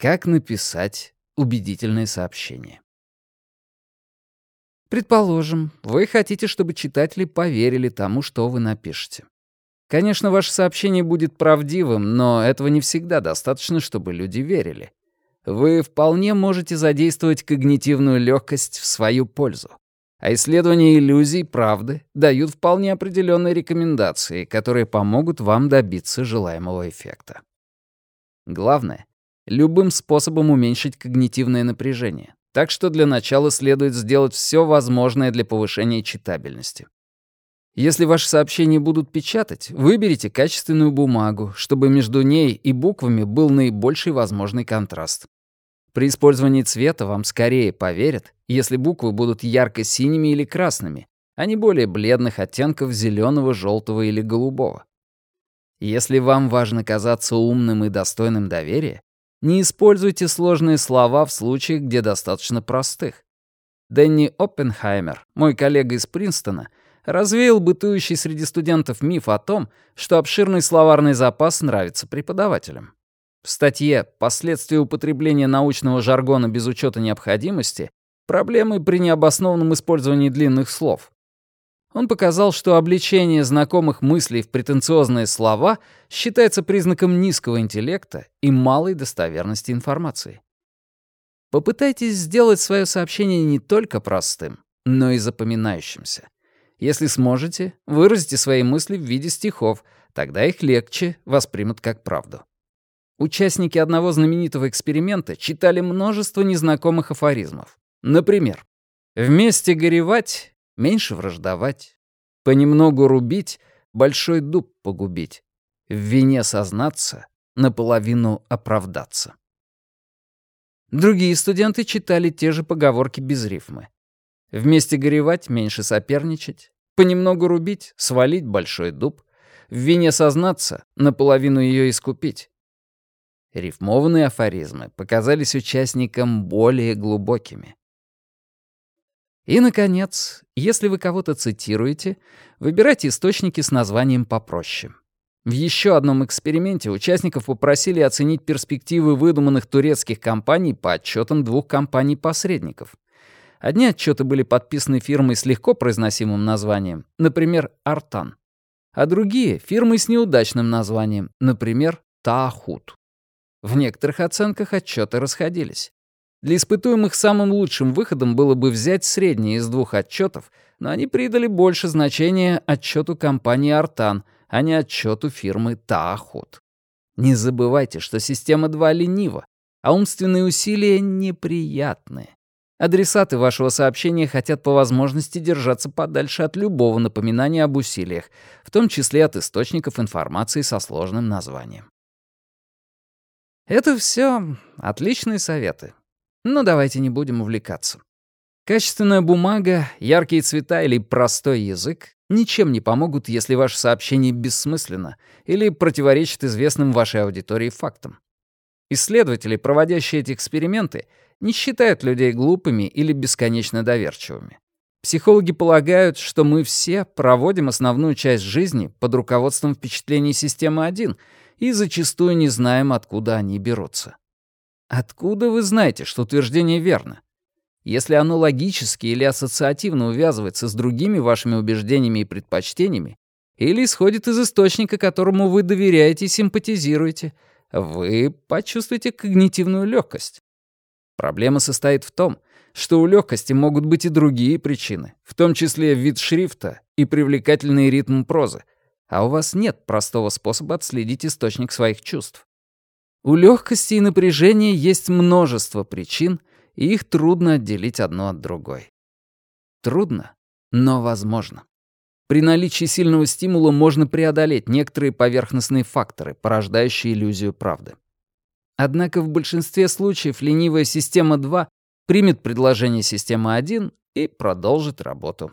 Как написать убедительное сообщение? Предположим, вы хотите, чтобы читатели поверили тому, что вы напишете. Конечно, ваше сообщение будет правдивым, но этого не всегда достаточно, чтобы люди верили. Вы вполне можете задействовать когнитивную легкость в свою пользу. А исследования иллюзий правды дают вполне определенные рекомендации, которые помогут вам добиться желаемого эффекта. Главное — любым способом уменьшить когнитивное напряжение. Так что для начала следует сделать все возможное для повышения читабельности. Если ваши сообщения будут печатать, выберите качественную бумагу, чтобы между ней и буквами был наибольший возможный контраст. При использовании цвета вам скорее поверят, если буквы будут ярко-синими или красными, а не более бледных оттенков зеленого, желтого или голубого. Если вам важно казаться умным и достойным доверия, не используйте сложные слова в случаях, где достаточно простых. Дэнни Оппенхаймер, мой коллега из Принстона, развеял бытующий среди студентов миф о том, что обширный словарный запас нравится преподавателям. В статье «Последствия употребления научного жаргона без учета необходимости. Проблемы при необоснованном использовании длинных слов» он показал, что обличение знакомых мыслей в претенциозные слова считается признаком низкого интеллекта и малой достоверности информации. Попытайтесь сделать свое сообщение не только простым, но и запоминающимся. Если сможете, выразите свои мысли в виде стихов, тогда их легче воспримут как правду. Участники одного знаменитого эксперимента читали множество незнакомых афоризмов. Например, «Вместе горевать, меньше враждовать, понемногу рубить, большой дуб погубить, в вине сознаться, наполовину оправдаться». Другие студенты читали те же поговорки без рифмы. Вместе горевать, меньше соперничать, понемногу рубить, свалить большой дуб, в вине сознаться, наполовину ее искупить. Рифмованные афоризмы показались участникам более глубокими. И, наконец, если вы кого-то цитируете, выбирайте источники с названием попроще. В еще одном эксперименте участников попросили оценить перспективы выдуманных турецких компаний по отчетам двух компаний-посредников — Одни отчеты были подписаны фирмой с легко произносимым названием, например, «Артан», а другие — фирмой с неудачным названием, например, «Таахут». В некоторых оценках отчеты расходились. Для испытуемых самым лучшим выходом было бы взять среднее из двух отчетов, но они придали больше значения отчету компании «Артан», а не отчету фирмы «Таахут». Не забывайте, что система 2 ленива, а умственные усилия неприятные. Адресаты вашего сообщения хотят по возможности держаться подальше от любого напоминания об усилиях, в том числе от источников информации со сложным названием. Это все отличные советы. Но давайте не будем увлекаться. Качественная бумага, яркие цвета или простой язык ничем не помогут, если ваше сообщение бессмысленно или противоречит известным вашей аудитории фактам. Исследователи, проводящие эти эксперименты, не считают людей глупыми или бесконечно доверчивыми. Психологи полагают, что мы все проводим основную часть жизни под руководством впечатлений системы 1 и зачастую не знаем, откуда они берутся. Откуда вы знаете, что утверждение верно? Если оно логически или ассоциативно увязывается с другими вашими убеждениями и предпочтениями, или исходит из источника, которому вы доверяете и симпатизируете, вы почувствуете когнитивную легкость. Проблема состоит в том, что у легкости могут быть и другие причины, в том числе вид шрифта и привлекательный ритм прозы, а у вас нет простого способа отследить источник своих чувств. У легкости и напряжения есть множество причин, и их трудно отделить одно от другой. Трудно, но возможно. При наличии сильного стимула можно преодолеть некоторые поверхностные факторы, порождающие иллюзию правды. Однако в большинстве случаев ленивая система 2 примет предложение системы 1 и продолжит работу.